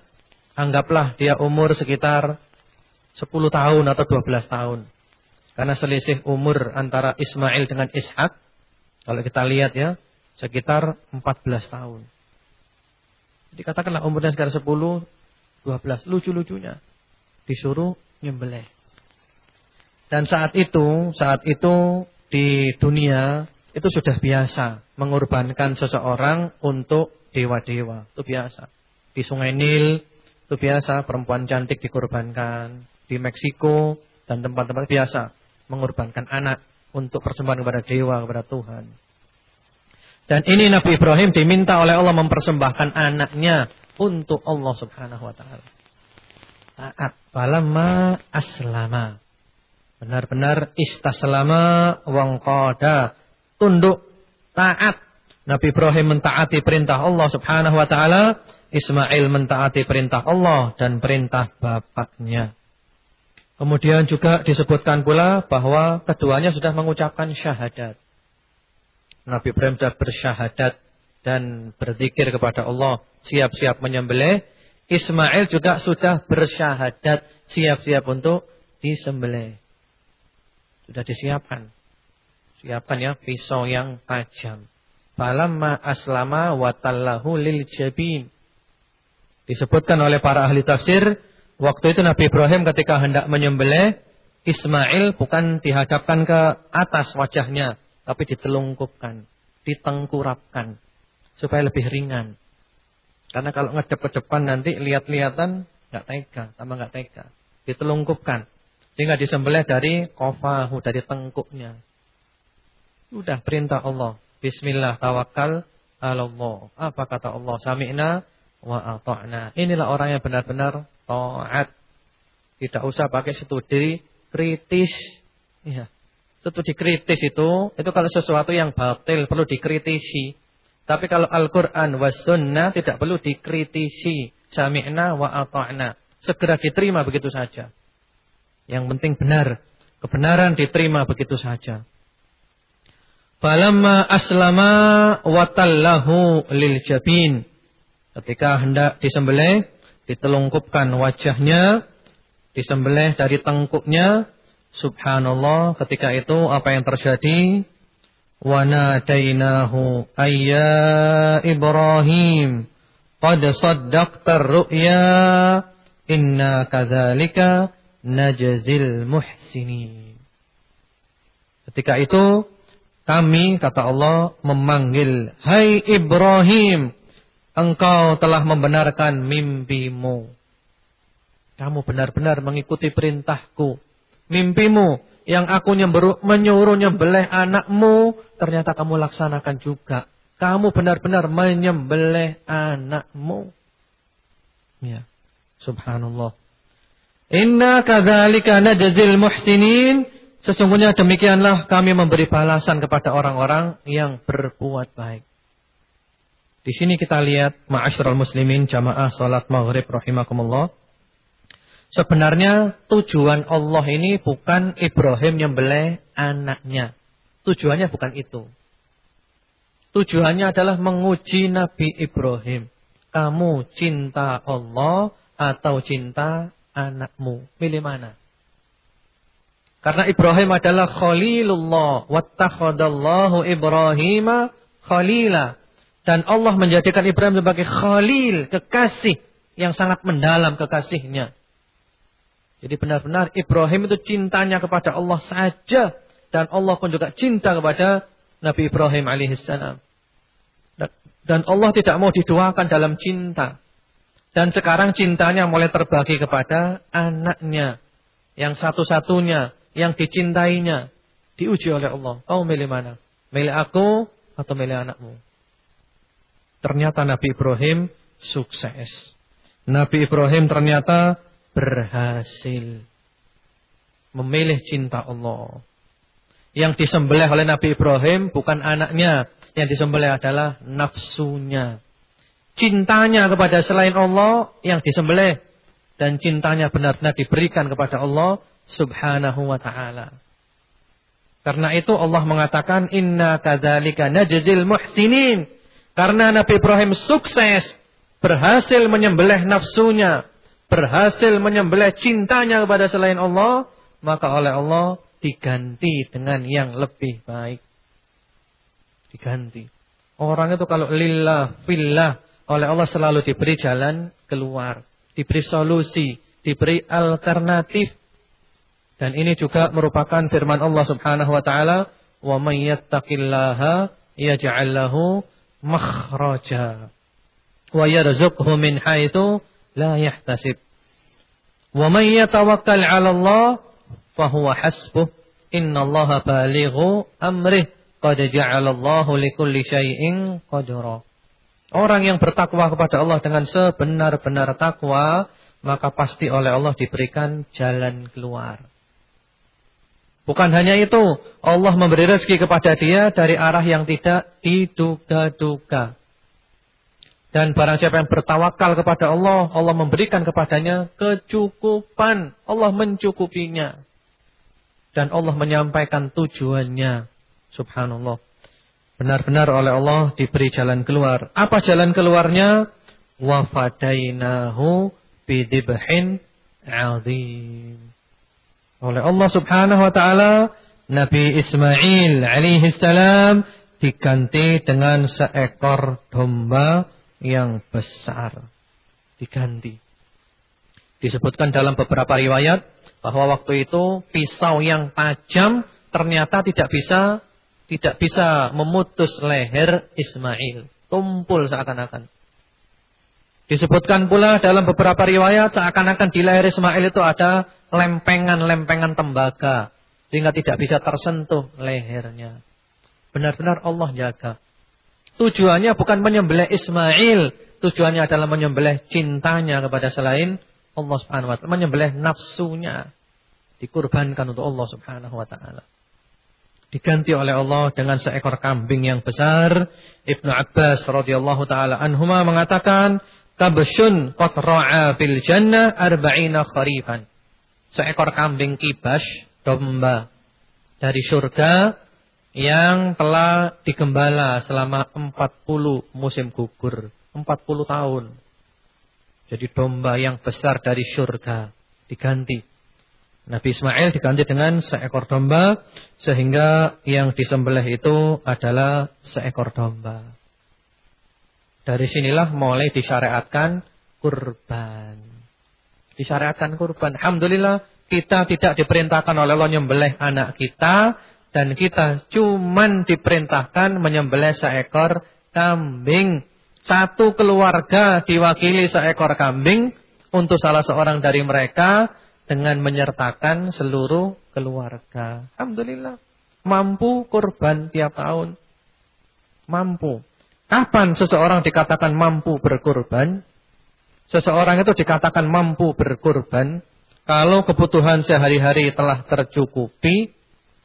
Anggaplah dia umur sekitar 10 tahun atau 12 tahun. Karena selisih umur antara Ismail dengan Ishak. Kalau kita lihat ya. Sekitar 14 tahun. Jadi katakanlah umurnya sekitar 10, 12. Lucu-lucunya. Disuruh nyembelih. Dan saat itu, saat itu di dunia itu sudah biasa mengorbankan seseorang untuk dewa-dewa. Itu biasa. Di Sungai Nil itu biasa perempuan cantik dikorbankan. Di Meksiko dan tempat-tempat biasa mengorbankan anak untuk persembahan kepada dewa, kepada Tuhan. Dan ini Nabi Ibrahim diminta oleh Allah mempersembahkan anaknya untuk Allah Subhanahu wa taala. Taat falamma aslama. Benar-benar istaslama wangqada. Tunduk taat. Nabi Ibrahim mentaati perintah Allah Subhanahu wa taala, Ismail mentaati perintah Allah dan perintah bapaknya. Kemudian juga disebutkan pula bahwa keduanya sudah mengucapkan syahadat. Nabi Ibrahim sudah bersyahadat dan berzikir kepada Allah, siap-siap menyembelih. Ismail juga sudah bersyahadat, siap-siap untuk disembelih. Sudah disiapkan. Siapkan ya pisau yang tajam. Falamma aslama watallahu lil jabin. Disebutkan oleh para ahli tafsir, waktu itu Nabi Ibrahim ketika hendak menyembelih, Ismail bukan dihadapkan ke atas wajahnya, tapi ditelungkupkan, ditengkurapkan supaya lebih ringan. Karena kalau ngedep ke depan nanti lihat-lihatan nggak tega, tambah nggak tega. Ditelungkupkan sehingga disembelih dari kofahu dari tengkuknya. Sudah perintah Allah. Bismillah tawakal Allah. Apa kata Allah? Sami'na wa ata'na. Inilah orang yang benar-benar taat. Tidak usah pakai studi kritis. Ya. Studi kritis itu, itu kalau sesuatu yang batil perlu dikritisi. Tapi kalau Al-Quran was sunnah tidak perlu dikritisi. Sami'na wa ata'na. Segera diterima begitu saja. Yang penting benar. Kebenaran diterima begitu saja. Falamma aslama watallahu lil jabin. Ketika hendak disembelih, ditelungkupkan wajahnya, disembelih dari tengkuknya, Subhanallah ketika itu apa yang terjadi? Wa nadainahu ayya Ibrahim qad saddaqta ru'ya inna kadzalika najzil muhsinin. Ketika itu kami kata Allah memanggil, "Hai Ibrahim, engkau telah membenarkan mimpimu. Kamu benar-benar mengikuti perintahku mimpimu yang aku menyuruh nyembelih anakmu, ternyata kamu laksanakan juga. Kamu benar-benar menyembelih anakmu. Ya, subhanallah. Inna kadzalika najzil muhsinin. Sesungguhnya demikianlah kami memberi balasan kepada orang-orang yang berbuat baik. Di sini kita lihat ma'asyiral muslimin jamaah salat maghrib rahimakumullah. Sebenarnya tujuan Allah ini bukan Ibrahim nyembelih anaknya. Tujuannya bukan itu. Tujuannya adalah menguji Nabi Ibrahim. Kamu cinta Allah atau cinta anakmu? Pilih mana? Karena Ibrahim adalah Khalilullah. Wattakhadallahu Ibrahim khalila. Dan Allah menjadikan Ibrahim sebagai khalil, kekasih yang sangat mendalam kekasihnya. Jadi benar-benar Ibrahim itu cintanya kepada Allah saja. Dan Allah pun juga cinta kepada Nabi Ibrahim alaihissalam. Dan Allah tidak mau didoakan dalam cinta. Dan sekarang cintanya mulai terbagi kepada anaknya. Yang satu-satunya, yang dicintainya. Diuji oleh Allah. Kau milih mana? Milih aku atau milih anakmu? Ternyata Nabi Ibrahim sukses. Nabi Ibrahim ternyata berhasil. Memilih cinta Allah. Yang disembelih oleh Nabi Ibrahim bukan anaknya. Yang disembelih adalah nafsunya. Cintanya kepada selain Allah yang disembelih. Dan cintanya benar-benar diberikan kepada Allah subhanahu wa ta'ala. Karena itu Allah mengatakan inna kadzalika najzil muhsinin. Karena Nabi Ibrahim sukses berhasil menyembelih nafsunya, berhasil menyembelih cintanya kepada selain Allah, maka oleh Allah diganti dengan yang lebih baik. Diganti. Orang itu kalau lillah, fillah, oleh Allah selalu diberi jalan keluar, diberi solusi, diberi alternatif. Dan ini juga merupakan firman Allah Subhanahu wa taala, "Wa may yattaqillaha yaj'al lahu makhraja wa yarzuqhu min haitsu la yahtasib." Wa may yatawakkal 'ala Allah fa huwa hasbuh. Innallaha balighu amrih. Qad ja'alallahu likulli syai'in qadra. Orang yang bertakwa kepada Allah dengan sebenar-benar takwa, maka pasti oleh Allah diberikan jalan keluar. Bukan hanya itu, Allah memberi rezeki kepada dia dari arah yang tidak diduga-duga. Dan barang siapa yang bertawakal kepada Allah, Allah memberikan kepadanya kecukupan. Allah mencukupinya. Dan Allah menyampaikan tujuannya. Subhanallah. Benar-benar oleh Allah diberi jalan keluar. Apa jalan keluarnya? Wafadainahu bidibhin azim oleh Allah Subhanahu wa taala Nabi Ismail alaihi salam diganti dengan seekor domba yang besar. Diganti. Disebutkan dalam beberapa riwayat bahwa waktu itu pisau yang tajam ternyata tidak bisa tidak bisa memutus leher Ismail. Tumpul seakan-akan. Disebutkan pula dalam beberapa riwayat seakan-akan di leher Ismail itu ada lempengan-lempengan tembaga. Sehingga tidak bisa tersentuh lehernya. Benar-benar Allah jaga. Tujuannya bukan menyembelih Ismail. Tujuannya adalah menyembelih cintanya kepada selain Allah subhanahu wa ta'ala. Menyembelih nafsunya. Dikurbankan untuk Allah subhanahu wa ta'ala. Diganti oleh Allah dengan seekor kambing yang besar. Ibnu Abbas radhiyallahu taala anhuma mengatakan, kabsyun qad ra'a fil jannah arba'ina kharifan. Seekor kambing kibas, domba dari surga yang telah digembala selama 40 musim gugur, 40 tahun. Jadi domba yang besar dari surga diganti. Nabi Ismail diganti dengan seekor domba sehingga yang disembelih itu adalah seekor domba. Dari sinilah mulai disyariatkan kurban. Disyariatkan kurban. Alhamdulillah kita tidak diperintahkan oleh Allah menyembelih anak kita. Dan kita cuman diperintahkan menyembelih seekor kambing. Satu keluarga diwakili seekor kambing untuk salah seorang dari mereka dengan menyertakan seluruh keluarga. Alhamdulillah. Mampu kurban tiap tahun. Mampu. Kapan seseorang dikatakan mampu berkorban? Seseorang itu dikatakan mampu berkorban kalau kebutuhan sehari-hari telah tercukupi,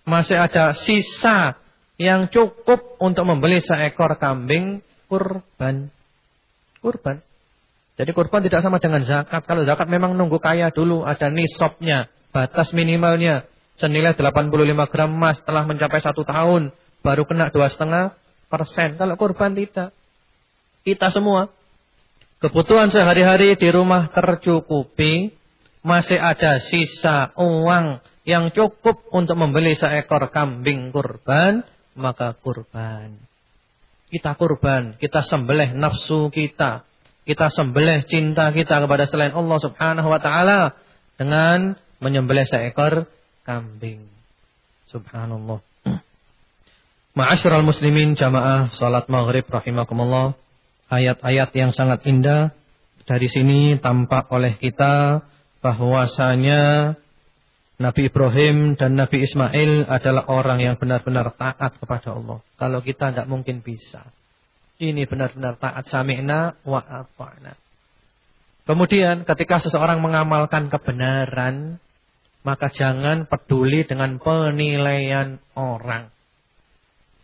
masih ada sisa yang cukup untuk membeli seekor kambing kurban. Kurban. Jadi kurban tidak sama dengan zakat. Kalau zakat memang nunggu kaya dulu, ada nisabnya, batas minimalnya. Senilai 85 gram emas telah mencapai satu tahun, baru kena dua setengah persen. Kalau kurban tidak. Kita semua. Kebutuhan sehari-hari di rumah tercukupi. Masih ada sisa uang yang cukup untuk membeli seekor kambing kurban. Maka kurban. kita kurban, kita sembelih nafsu kita, kita sembelih cinta kita kepada selain Allah Subhanahu wa taala dengan menyembelih seekor kambing. Subhanallah. Ma'asyiral muslimin jamaah salat maghrib rahimakumullah. Ayat-ayat yang sangat indah dari sini tampak oleh kita bahwasanya Nabi Ibrahim dan Nabi Ismail adalah orang yang benar-benar taat kepada Allah. Kalau kita tidak mungkin bisa. Ini benar-benar taat sami'na wa ata'na. Kemudian ketika seseorang mengamalkan kebenaran, maka jangan peduli dengan penilaian orang.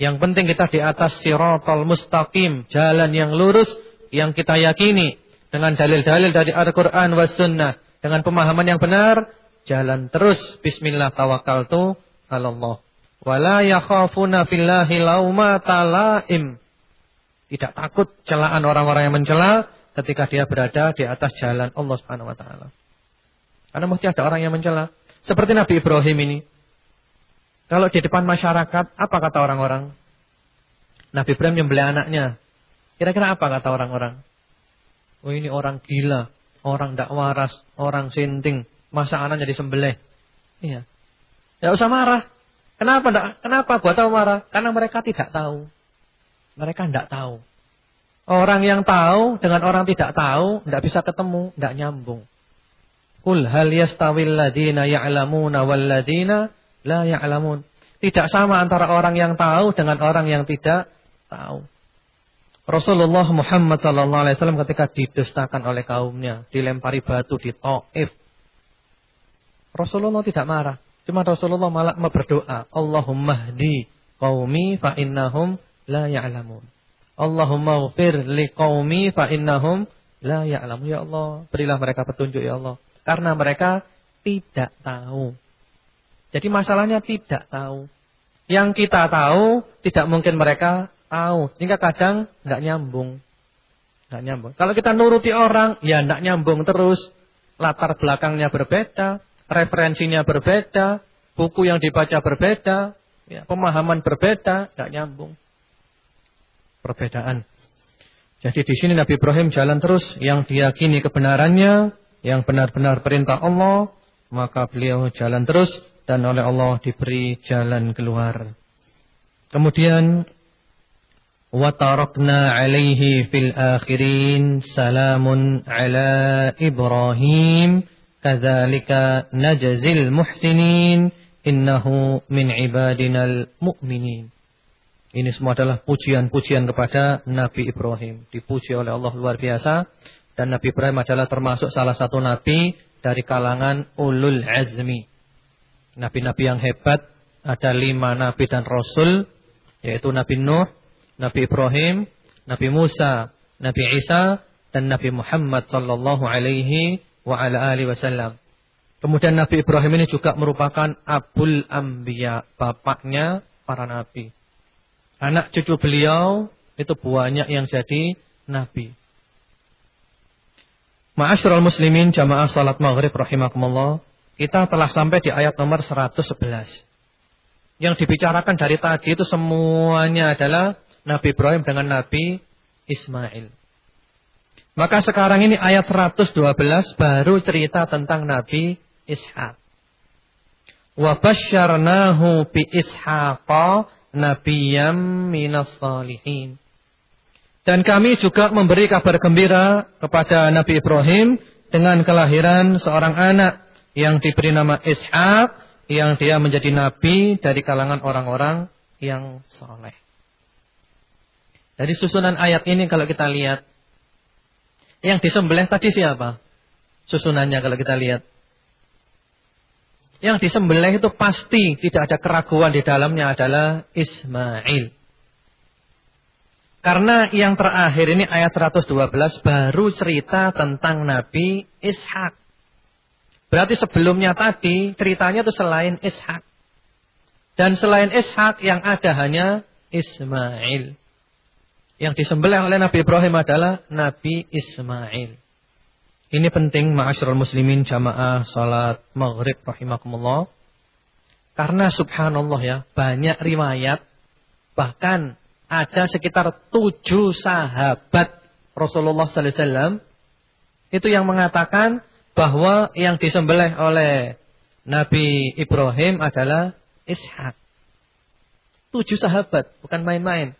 Yang penting kita di atas sirotol mustaqim, jalan yang lurus, yang kita yakini. Dengan dalil-dalil dari Al-Quran wa sunnah. Dengan pemahaman yang benar, jalan terus. Bismillah tawakkaltu Allah. Wala yakhafuna fillahi lauma talaim. Tidak takut celaan orang-orang yang mencela ketika dia berada di atas jalan Allah Subhanahu wa taala. Karena mesti ada orang yang mencela. Seperti Nabi Ibrahim ini. Kalau di depan masyarakat, apa kata orang-orang? Nabi Ibrahim nyembelih anaknya. Kira-kira apa kata orang-orang? Oh ini orang gila, orang tidak waras, orang sinting. Masa anak jadi sembelih? Iya. Tidak usah marah. Kenapa enggak? Kenapa buat tahu marah? Karena mereka tidak tahu. Mereka tidak tahu. Orang yang tahu dengan orang tidak tahu tidak bisa ketemu, tidak nyambung. Kul hal yastawil ladina ya'lamuna wal ladina la ya'lamun. Tidak sama antara orang yang tahu dengan orang yang tidak tahu. Rasulullah Muhammad sallallahu alaihi wasallam ketika didustakan oleh kaumnya, dilempari batu di Taif. Rasulullah tidak marah, cuma Rasulullah malah berdoa, Allahumma hdi qaumi fa innahum la ya'lamun. Allahumma ghfir li qaumi fa innahum la ya'lamun. Ya Allah, berilah mereka petunjuk ya Allah, karena mereka tidak tahu. Jadi masalahnya tidak tahu. Yang kita tahu tidak mungkin mereka tahu. Sehingga kadang nggak nyambung. nggak nyambung. Kalau kita nuruti orang, ya nggak nyambung terus. Latar belakangnya berbeda, referensinya berbeda, buku yang dibaca berbeda, ya, pemahaman berbeda, nggak nyambung. Perbedaan. Jadi di sini Nabi Ibrahim jalan terus yang diyakini kebenarannya, yang benar-benar perintah Allah, maka beliau jalan terus dan oleh Allah diberi jalan keluar. Kemudian wa tarakna 'alaihi fil akhirin salamun 'ala Ibrahim kadzalika najzil muhsinin innahu min ibadinal mu'minin. Ini semua adalah pujian-pujian kepada Nabi Ibrahim. Dipuji oleh Allah luar biasa. Dan Nabi Ibrahim adalah termasuk salah satu Nabi dari kalangan ulul azmi. Nabi-Nabi yang hebat. Ada lima Nabi dan Rasul. Yaitu Nabi Nuh, Nabi Ibrahim, Nabi Musa, Nabi Isa dan Nabi Muhammad sallallahu alaihi wa ala alihi wasallam. Kemudian Nabi Ibrahim ini juga merupakan abul anbiya, bapaknya para nabi. Anak cucu beliau itu banyak yang jadi nabi. Ma'asyiral muslimin jamaah salat maghrib rahimakumullah. Kita telah sampai di ayat nomor 111. Yang dibicarakan dari tadi itu semuanya adalah Nabi Ibrahim dengan Nabi Ismail. Maka sekarang ini ayat 112 baru cerita tentang Nabi Ishaq. Wa basyarnahu bi Ishaqa nabiyyam minas salihin. Dan kami juga memberi kabar gembira kepada Nabi Ibrahim dengan kelahiran seorang anak yang diberi nama Ishaq yang dia menjadi nabi dari kalangan orang-orang yang soleh. Dari susunan ayat ini kalau kita lihat. Yang disembelih tadi siapa? Susunannya kalau kita lihat. Yang disembelih itu pasti tidak ada keraguan di dalamnya adalah Ismail. Karena yang terakhir ini ayat 112 baru cerita tentang Nabi Ishak. Berarti sebelumnya tadi ceritanya itu selain Ishak. Dan selain Ishak yang ada hanya Ismail. Yang disembelih oleh Nabi Ibrahim adalah Nabi Ismail. Ini penting ma'asyiral muslimin jamaah salat maghrib rahimakumullah. Karena subhanallah ya, banyak riwayat bahkan ada sekitar tujuh sahabat Rasulullah sallallahu alaihi wasallam itu yang mengatakan bahwa yang disembelih oleh Nabi Ibrahim adalah Ishak. Tujuh sahabat, bukan main-main.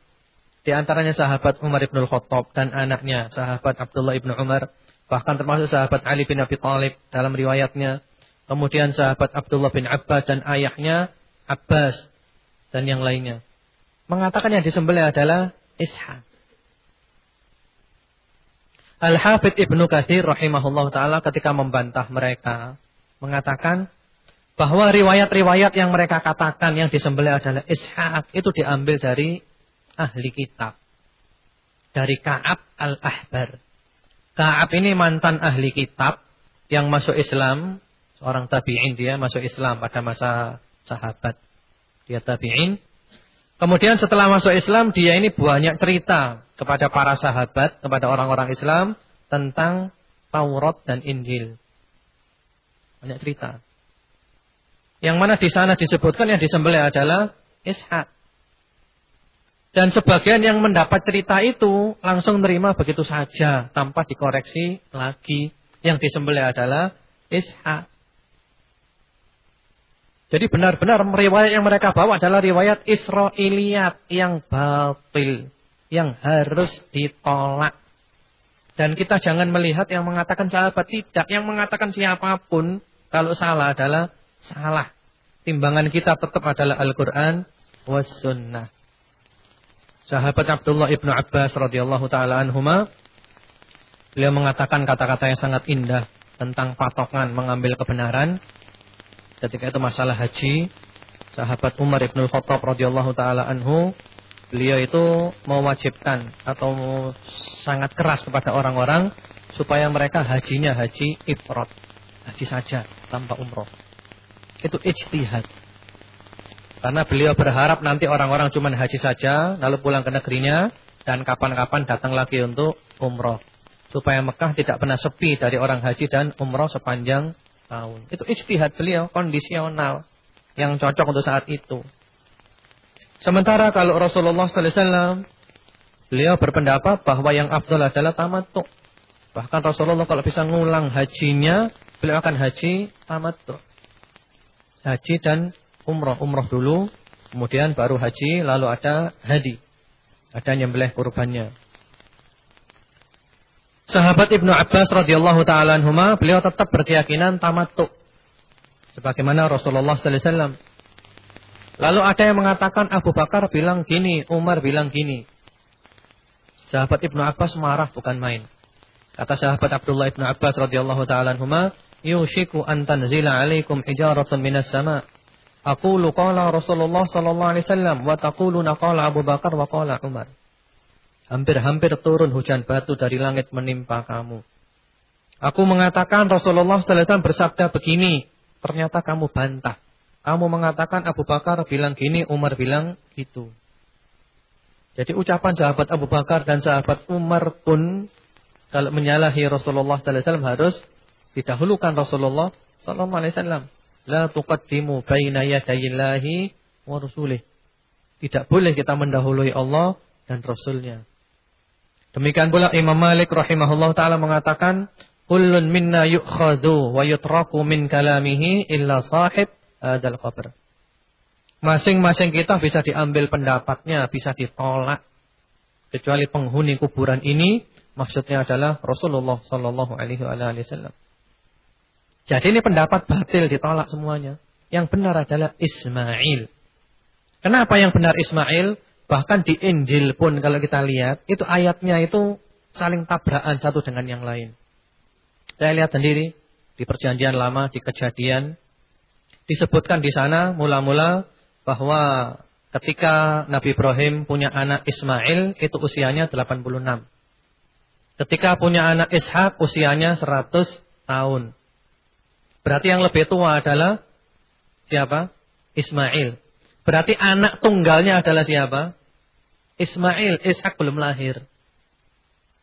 Di antaranya sahabat Umar ibn Khattab dan anaknya sahabat Abdullah ibn Umar. Bahkan termasuk sahabat Ali bin Abi Thalib dalam riwayatnya. Kemudian sahabat Abdullah bin Abbas dan ayahnya Abbas dan yang lainnya. Mengatakan yang disembelih adalah Ishak. Al-Hafidh Ibnu Katsir rahimahullah taala ketika membantah mereka mengatakan bahwa riwayat-riwayat yang mereka katakan yang disembelih adalah Ishak itu diambil dari ahli kitab. Dari Ka'ab al-Ahbar. Ka'ab ini mantan ahli kitab yang masuk Islam, seorang tabi'in dia masuk Islam pada masa sahabat. Dia tabi'in. Kemudian setelah masuk Islam dia ini banyak cerita kepada para sahabat, kepada orang-orang Islam tentang Taurat dan Injil. Banyak cerita. Yang mana di sana disebutkan yang disembelih adalah Ishak. Dan sebagian yang mendapat cerita itu langsung menerima begitu saja tanpa dikoreksi lagi. Yang disembelih adalah Ishak. Jadi benar-benar riwayat yang mereka bawa adalah riwayat Israiliyat yang batil yang harus ditolak. Dan kita jangan melihat yang mengatakan sahabat tidak, yang mengatakan siapa pun kalau salah adalah salah. Timbangan kita tetap adalah Al-Qur'an was sunnah. Sahabat Abdullah Ibnu Abbas radhiyallahu taala anhuma beliau mengatakan kata-kata yang sangat indah tentang patokan mengambil kebenaran ketika itu masalah haji sahabat Umar Ibnu Khattab radhiyallahu taala anhu beliau itu mewajibkan atau sangat keras kepada orang-orang supaya mereka hajinya haji ifrat. Haji saja tanpa umroh. Itu ijtihad. Karena beliau berharap nanti orang-orang cuma haji saja lalu pulang ke negerinya dan kapan-kapan datang lagi untuk umroh. Supaya Mekah tidak pernah sepi dari orang haji dan umroh sepanjang tahun. Itu ijtihad beliau, kondisional. Yang cocok untuk saat itu. Sementara kalau Rasulullah wasallam beliau berpendapat bahwa yang afdal adalah tamattu. Bahkan Rasulullah kalau bisa ngulang hajinya, beliau akan haji tamattu. Haji dan umroh. Umroh dulu, kemudian baru haji, lalu ada hadi. Ada nyembelih kurbannya. Sahabat Ibnu Abbas radhiyallahu taala anhuma, beliau tetap berkeyakinan tamattu. Sebagaimana Rasulullah sallallahu alaihi wasallam Lalu ada yang mengatakan Abu Bakar bilang gini, Umar bilang gini. Sahabat Ibnu Abbas marah bukan main. Kata sahabat Abdullah Ibnu Abbas radhiyallahu taala anhuma, "Yushiku an tanzila 'alaikum hijaratun minas sama." Aqulu qala Rasulullah sallallahu alaihi wasallam wa taquluna qala Abu Bakar wa qala Umar. Hampir-hampir turun hujan batu dari langit menimpa kamu. Aku mengatakan Rasulullah sallallahu alaihi wasallam bersabda begini, ternyata kamu bantah. Kamu mengatakan Abu Bakar bilang gini, Umar bilang gitu. Jadi ucapan sahabat Abu Bakar dan sahabat Umar pun kalau menyalahi Rasulullah sallallahu alaihi wasallam harus didahulukan Rasulullah wasallam. La tuqaddimu baina yadayillahi wa rasulih. Tidak boleh kita mendahului Allah dan Rasulnya. Demikian pula Imam Malik rahimahullah taala mengatakan, "Kullun minna yu'khadhu wa yutraku min kalamihi illa sahib adal qabr. Masing-masing kita bisa diambil pendapatnya, bisa ditolak. Kecuali penghuni kuburan ini, maksudnya adalah Rasulullah Sallallahu Alaihi Wasallam. Jadi ini pendapat batil ditolak semuanya. Yang benar adalah Ismail. Kenapa yang benar Ismail? Bahkan di Injil pun kalau kita lihat, itu ayatnya itu saling tabrakan satu dengan yang lain. Saya lihat sendiri di perjanjian lama, di kejadian, disebutkan di sana mula-mula bahwa ketika Nabi Ibrahim punya anak Ismail itu usianya 86. Ketika punya anak Ishak usianya 100 tahun. Berarti yang lebih tua adalah siapa? Ismail. Berarti anak tunggalnya adalah siapa? Ismail. Ishak belum lahir.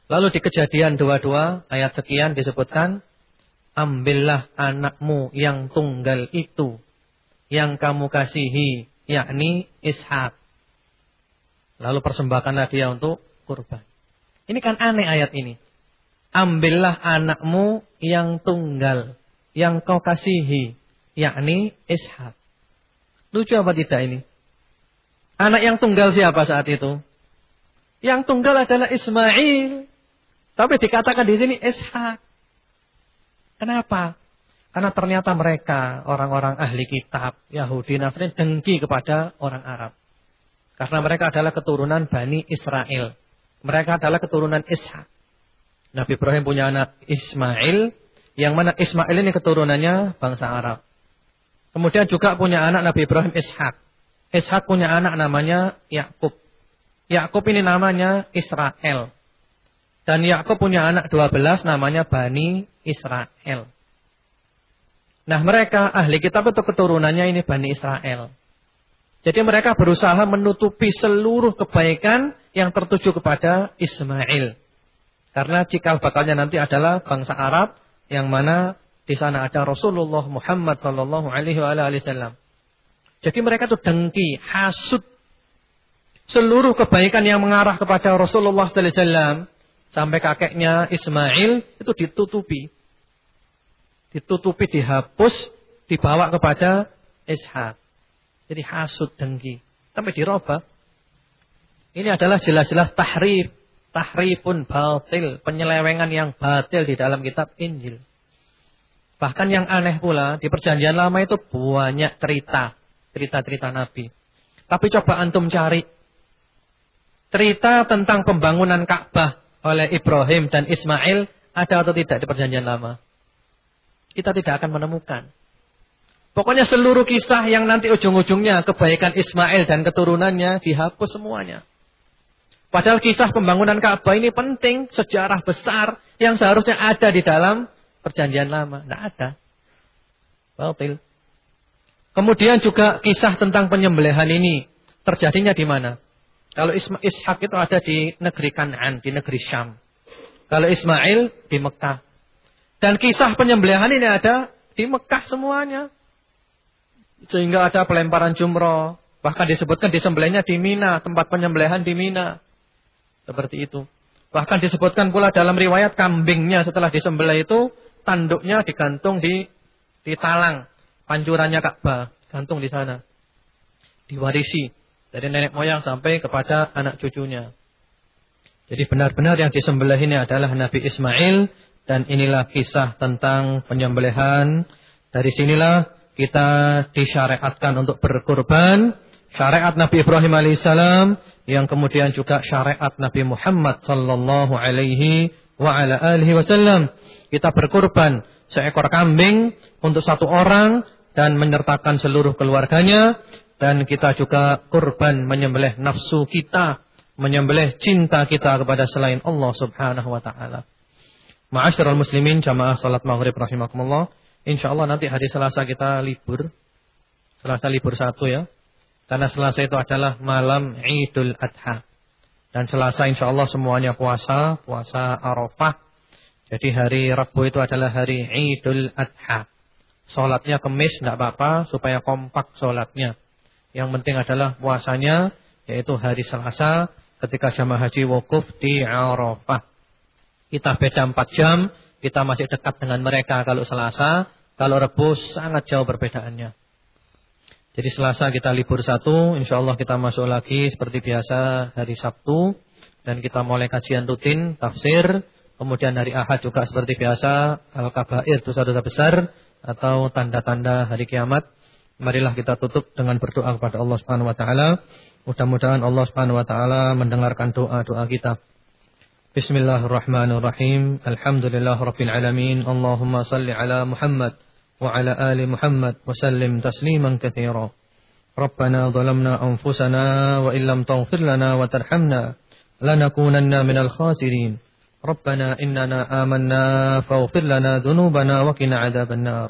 Lalu di kejadian dua-dua ayat sekian disebutkan ambillah anakmu yang tunggal itu yang kamu kasihi yakni Ishak. Lalu persembahkanlah dia untuk kurban. Ini kan aneh ayat ini. Ambillah anakmu yang tunggal, yang kau kasihi, yakni Ishak. Lucu apa tidak ini? Anak yang tunggal siapa saat itu? Yang tunggal adalah Ismail. Tapi dikatakan di sini Ishak. Kenapa? Karena ternyata mereka orang-orang ahli kitab Yahudi Nasrani dengki kepada orang Arab. Karena mereka adalah keturunan Bani Israel. Mereka adalah keturunan Ishak. Nabi Ibrahim punya anak Ismail. Yang mana Ismail ini keturunannya bangsa Arab. Kemudian juga punya anak Nabi Ibrahim Ishak. Ishak punya anak namanya Yakub. Yakub ini namanya Israel. Dan Yakub punya anak 12 namanya Bani Israel. Nah mereka ahli kitab itu keturunannya ini Bani Israel. Jadi mereka berusaha menutupi seluruh kebaikan yang tertuju kepada Ismail. Karena cikal bakalnya nanti adalah bangsa Arab yang mana di sana ada Rasulullah Muhammad wasallam. Jadi mereka itu dengki, hasut seluruh kebaikan yang mengarah kepada Rasulullah wasallam sampai kakeknya Ismail itu ditutupi. Ditutupi, dihapus, dibawa kepada Ishak. Jadi hasut dengki. Sampai dirobah. Ini adalah jelas-jelas tahrif. Tahrifun batil. Penyelewengan yang batil di dalam kitab Injil. Bahkan yang aneh pula, di perjanjian lama itu banyak cerita. Cerita-cerita Nabi. Tapi coba antum cari. Cerita tentang pembangunan Ka'bah oleh Ibrahim dan Ismail ada atau tidak di perjanjian lama? Kita tidak akan menemukan. Pokoknya seluruh kisah yang nanti ujung-ujungnya kebaikan Ismail dan keturunannya dihapus semuanya. Padahal kisah pembangunan Ka'bah ini penting, sejarah besar yang seharusnya ada di dalam perjanjian lama. Tidak ada. Batil. Kemudian juga kisah tentang penyembelihan ini terjadinya di mana? Kalau Ishak itu ada di negeri Kan'an, di negeri Syam. Kalau Ismail di Mekah. Dan kisah penyembelihan ini ada di Mekah semuanya. Sehingga ada pelemparan jumroh. Bahkan disebutkan disembelihnya di Mina. Tempat penyembelihan di Mina. Seperti itu. Bahkan disebutkan pula dalam riwayat kambingnya setelah disembelih itu. Tanduknya digantung di di talang. Pancurannya Ka'bah. Gantung di sana. Diwarisi. Dari nenek moyang sampai kepada anak cucunya. Jadi benar-benar yang disembelih ini adalah Nabi Ismail. Dan inilah kisah tentang penyembelihan. Dari sinilah kita disyariatkan untuk berkurban. Syariat Nabi Ibrahim alaihissalam yang kemudian juga syariat Nabi Muhammad sallallahu alaihi wa ala alihi wasallam. Kita berkurban seekor kambing untuk satu orang dan menyertakan seluruh keluarganya dan kita juga kurban menyembelih nafsu kita, menyembelih cinta kita kepada selain Allah Subhanahu wa taala. Ma'asyiral muslimin jamaah salat maghrib rahimakumullah. Insya Allah nanti hari Selasa kita libur. Selasa libur satu ya. Karena Selasa itu adalah malam Idul Adha. Dan Selasa insya Allah semuanya puasa, puasa Arafah. Jadi hari Rabu itu adalah hari Idul Adha. Sholatnya kemis tidak apa-apa supaya kompak sholatnya. Yang penting adalah puasanya yaitu hari Selasa ketika jamaah haji wukuf di Arafah. Kita beda 4 jam, kita masih dekat dengan mereka kalau Selasa. Kalau rebus sangat jauh perbedaannya. Jadi Selasa kita libur satu, insya Allah kita masuk lagi seperti biasa hari Sabtu. Dan kita mulai kajian rutin, tafsir. Kemudian hari Ahad juga seperti biasa, Al-Kabair, dosa-dosa besar Atau tanda-tanda hari kiamat. Marilah kita tutup dengan berdoa kepada Allah Subhanahu Wa Taala. Mudah-mudahan Allah Subhanahu Wa Taala mendengarkan doa-doa kita. Bismillahirrahmanirrahim. Alhamdulillah Rabbil Alamin. Allahumma salli ala Muhammad. وعلى آل محمد وسلم تسليما كثيرا ربنا ظلمنا أنفسنا وإن لم تغفر لنا وترحمنا لنكونن من الخاسرين ربنا إننا آمنا فاغفر لنا ذنوبنا وقنا عذاب النار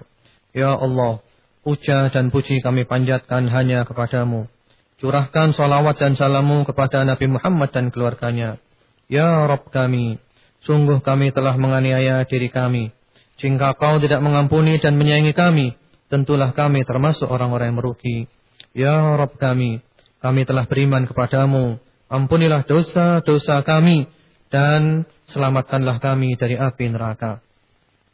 Ya Allah, puja dan puji kami panjatkan hanya kepadamu. Curahkan salawat dan salamu kepada Nabi Muhammad dan keluarganya. Ya Rabb kami, sungguh kami telah menganiaya diri kami jika kau tidak mengampuni dan menyayangi kami, tentulah kami termasuk orang-orang yang merugi. Ya Rabb kami, kami telah beriman kepadamu Ampunilah dosa-dosa kami dan selamatkanlah kami dari api neraka.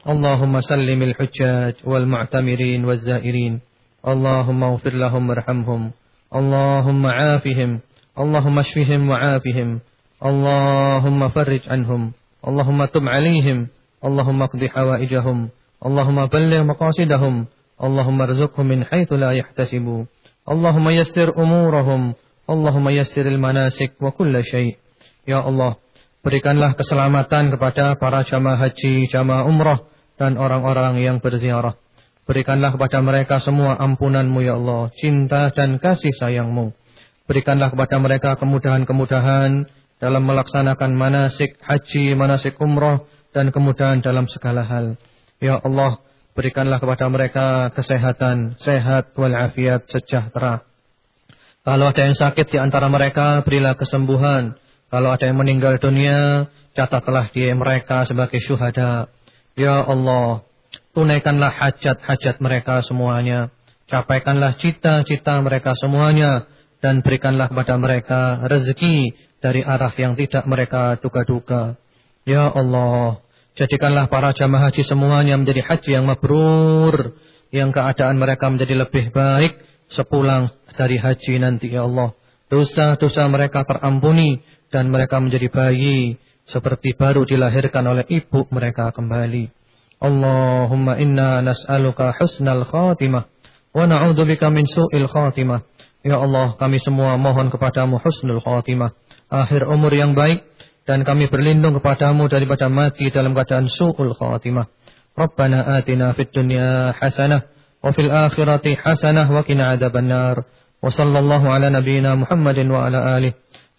Allahumma sallimil hujjaj wal mu'tamirin wal zairin. Allahumma ufir lahum warhamhum. Allahumma afihim. Allahumma shfihim wa afihim. Allahumma farrij anhum. Allahumma tub alaihim. Allahumma qdi hawaijahum. Allahumma balligh maqasidahum. Allahumma rzuqhum min haythu la yahtasibu. Allahumma yassir umurahum. Allahumma yassiril manasik wa kulla syai'. Ya Allah, berikanlah keselamatan kepada para jamaah haji, jamaah umrah, dan orang-orang yang berziarah. Berikanlah kepada mereka semua ampunanmu ya Allah, cinta dan kasih sayangmu. Berikanlah kepada mereka kemudahan-kemudahan dalam melaksanakan manasik haji, manasik umrah, dan kemudahan dalam segala hal. Ya Allah, berikanlah kepada mereka kesehatan, sehat walafiat sejahtera. Kalau ada yang sakit di antara mereka, berilah kesembuhan. Kalau ada yang meninggal dunia, catatlah dia mereka sebagai syuhada. Ya Allah, tunaikanlah hajat-hajat mereka semuanya. Capaikanlah cita-cita mereka semuanya. Dan berikanlah kepada mereka rezeki dari arah yang tidak mereka duga-duga. Ya Allah, jadikanlah para jamaah haji semuanya menjadi haji yang mabrur. Yang keadaan mereka menjadi lebih baik sepulang dari haji nanti ya Allah. Dosa-dosa mereka terampuni dan mereka menjadi bayi seperti baru dilahirkan oleh ibu mereka kembali. Allahumma inna nas'aluka husnal khatimah wa na'udzubika min su'il khatimah. Ya Allah, kami semua mohon kepadamu husnul khatimah, akhir umur yang baik dan kami berlindung kepadamu daripada mati dalam keadaan su'ul khatimah. Rabbana atina fid dunya hasanah wa fil akhirati hasanah wa qina adzabannar. Wa sallallahu ala nabiyyina Muhammadin wa ala alihi